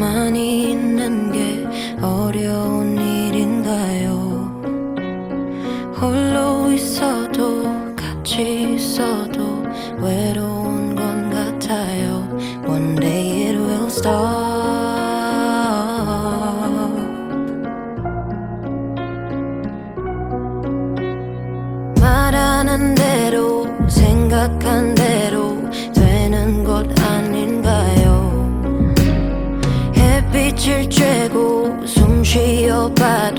가만히 있는 게 어려운 일인가요? 홀로 있어도 같이 있어도 외로운 건 같아요. One day it will stop. 말하는 대로 생각한 빛을 쬐고 숨 쉬어봐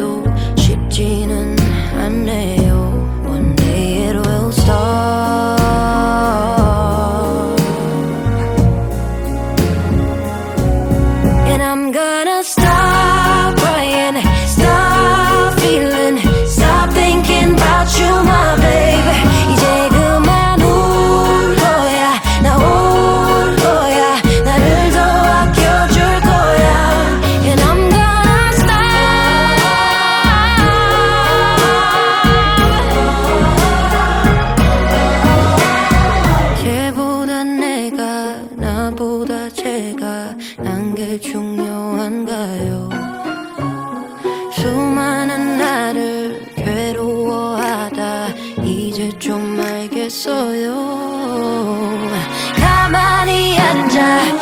알겠어요. 가만히 앉아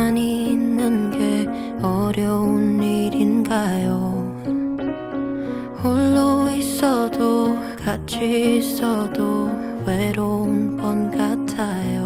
가만히 있는 게 어려운 일인가요? 홀로 있어도 같이 있어도 외로운 번 같아요.